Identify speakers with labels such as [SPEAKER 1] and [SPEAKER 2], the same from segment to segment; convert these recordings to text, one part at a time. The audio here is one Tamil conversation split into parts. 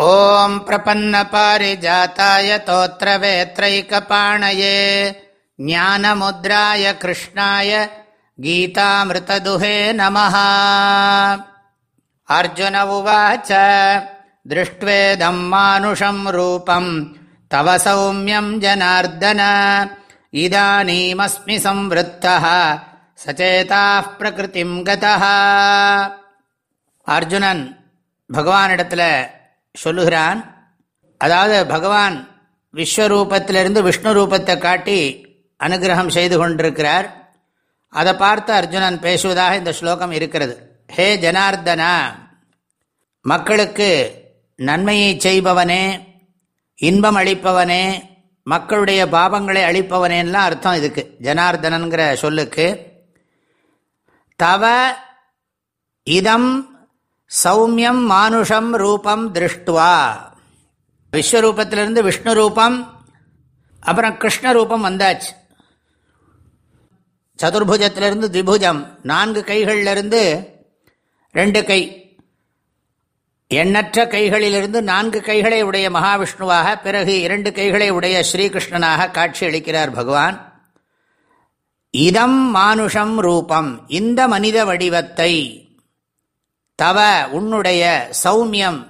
[SPEAKER 1] ॐ प्रपन्नपारिजाताय तोत्रवेत्रैकपाणये ज्ञानमुद्राय कृष्णाय गीतामृतदुहे नमः अर्जुन उवाच दृष्ट्वेदं मानुषं रूपं तव सौम्यं जनार्दन इदानीमस्मि संवृत्तः सचेताः प्रकृतिं गतः अर्जुनन् भगवानिडतल சொல்லுகிறான். அதாவது பகவான் விஸ்வரூபத்திலிருந்து விஷ்ணு ரூபத்தை காட்டி அனுகிரகம் செய்து கொண்டிருக்கிறார். அதை பார்த்து அர்ஜுனன் பேசுவதாக இந்த ஸ்லோகம் இருக்கிறது. ஹே ஜனார்தனா மக்களுக்கு நன்மையை செய்பவனே இன்பம் அளிப்பவனே மக்களுடைய பாபங்களை அளிப்பவனேலாம் அர்த்தம் இதுக்கு. ஜனார்தனங்கிற சொல்லுக்கு தவ இதம் சௌமியம் மானுஷம் ரூபம் திருஷ்டுவா. விஸ்வரூபத்திலிருந்து விஷ்ணு ரூபம் அப்புறம் கிருஷ்ண ரூபம் வந்தாச்சு. சதுர்புஜத்திலிருந்து திபுஜம் நான்கு கைகளிலிருந்து ரெண்டு கை. எண்ணற்ற கைகளிலிருந்து நான்கு கைகளை உடைய மகாவிஷ்ணுவாக பிறகு இரண்டு கைகளை உடைய ஸ்ரீகிருஷ்ணனாக காட்சி அளிக்கிறார் பகவான். இதம் மானுஷம் ரூபம் இந்த மனித வடிவத்தை தவ உன்னுடைய சௌமியம்.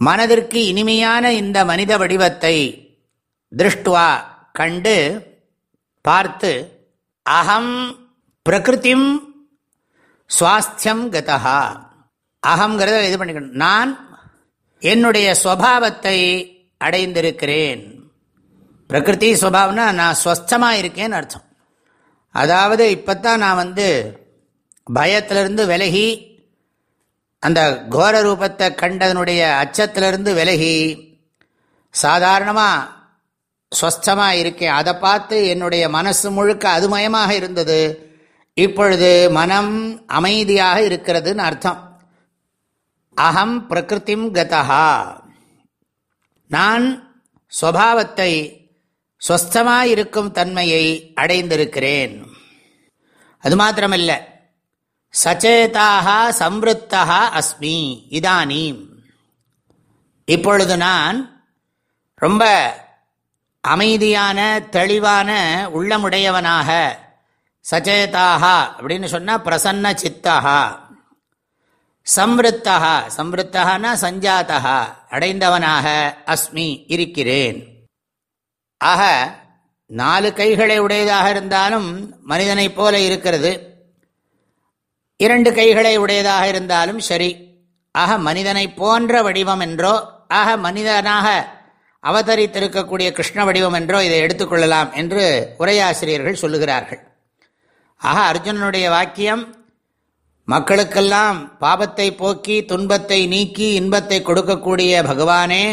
[SPEAKER 1] மனதிற்கு இனிமையான இந்த மனித வடிவத்தை திருஷ்டுவா கண்டு பார்த்து அகம் பிரகிருதிம் சுவாஸ்தியம் கதா அகங்கிறத இது பண்ணிக்கணும். நான் என்னுடைய ஸ்வபாவத்தை அடைந்திருக்கிறேன். பிரகிருதி ஸ்வபாவம்னா நான் ஸ்வஸ்தமாக இருக்கேன்னு அர்த்தம். அதாவது இப்போ தான் நான் வந்து பயத்திலிருந்து விலகி அந்த கோர ரூபத்தை கண்டதனுடைய அச்சத்திலிருந்து விலகி சாதாரணமாக ஸ்வஸ்தமாக இருக்கேன். அதை பார்த்து என்னுடைய மனசு முழுக்க அதுமயமாக இருந்தது. இப்பொழுது மனம் அமைதியாக இருக்கிறதுன்னு அர்த்தம். அகம் பிரகிருதிம் கதா நான் ஸ்வபாவத்தை ஸ்வஸ்தமாயிருக்கும் தன்மையை அடைந்திருக்கிறேன். அது மாத்திரமில்லை. சச்சேதாக சம்ருத்தா அஸ்மி. இதானீம். இப்பொழுது நான் ரொம்ப அமைதியான தெளிவான உள்ளமுடையவனாக சச்சேதாக அப்படின்னு சொன்னால் பிரசன்ன சித்தகா சம்ருத்தா சம்ருத்தகனா சஞ்சாத்தகா அடைந்தவனாக அஸ்மி இருக்கிறேன். ஆக நாலு கைகளை உடையதாக இருந்தாலும் மனிதனைப் போல இருக்கிறது. இரண்டு கைகளை உடையதாக இருந்தாலும் சரி. ஆக மனிதனை போன்ற வடிவம் என்றோ ஆக மனிதனாக அவதரித்திருக்கக்கூடிய கிருஷ்ண வடிவம் என்றோ இதை எடுத்துக்கொள்ளலாம் என்று உரையாசிரியர்கள் சொல்லுகிறார்கள். ஆக அர்ஜுனனுடைய வாக்கியம் மக்களுக்கெல்லாம் பாபத்தை போக்கி துன்பத்தை நீக்கி இன்பத்தை கொடுக்கக்கூடிய பகவானே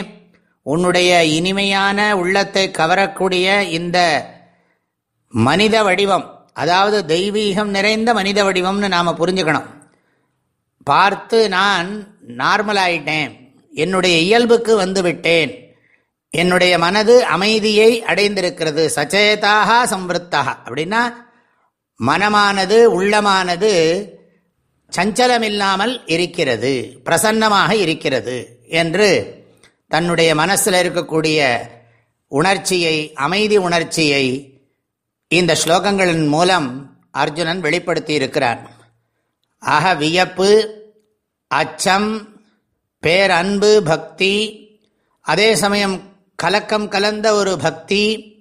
[SPEAKER 1] உன்னுடைய இனிமையான உள்ளத்தை கவரக்கூடிய இந்த மனித வடிவம் அதாவது தெய்வீகம் நிறைந்த மனித வடிவம்னு நாம் புரிஞ்சுக்கணும். பார்த்து நான் நார்மல் ஆயிட்டேன். என்னுடைய இயல்புக்கு வந்துவிட்டேன் என்னுடைய மனது அமைதியை அடைந்திருக்கிறது. சச்சேதாக சம்பிருத்தாக அப்படின்னா மனமானது உள்ளமானது சஞ்சலமில்லாமல் இருக்கிறது. பிரசன்னமாக இருக்கிறது என்று தன்னுடைய மனசில் இருக்கக்கூடிய உணர்ச்சியை அமைதி உணர்ச்சியை இந்த ஸ்லோகங்களின் மூலம் அர்ஜுனன் வெளிப்படுத்தி இருக்கிறான் ஆக வியப்பு அச்சம் பேரன்பு பக்தி அதே சமயம் கலக்கம் கலந்த ஒரு பக்தி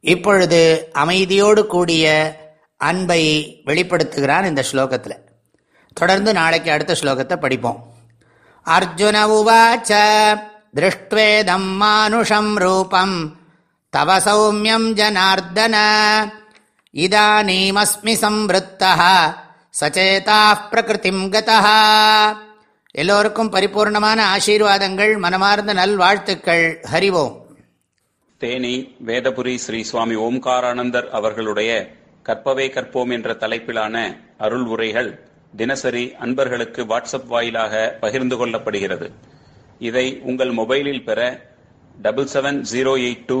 [SPEAKER 1] இப்பொழுது அமைதியோடு கூடிய அன்பை வெளிப்படுத்துகிறான் இந்த ஸ்லோகத்தில். தொடர்ந்து நாளைக்கு அடுத்த ஸ்லோகத்தை படிப்போம். அர்ஜுன உவாச்ச திருஷ்டுவேதம் மானுஷம் ரூபம் தவ சௌமியம் ஜனார்தன. இதானீமஸ்மி சம்வத்தா சச்சேதா பிரகிருதிம் கதா எல்லோருக்கும் பரிபூர்ணமான ஆசீர்வாதங்கள் மனமார்ந்த நல்வாழ்த்துக்கள். ஹரிவோம்
[SPEAKER 2] தேனி வேதபுரி ஸ்ரீ சுவாமி ஓம்காரானந்தர் அவர்களுடைய கற்பவே கற்போம் என்ற தலைப்பிலான அருள் உரைகள் தினசரி அன்பர்களுக்கு வாட்ஸ்அப் வாயிலாக பகிர்ந்து கொள்ளப்படுகிறது. இதை உங்கள் மொபைலில் பெற double seven zero eight two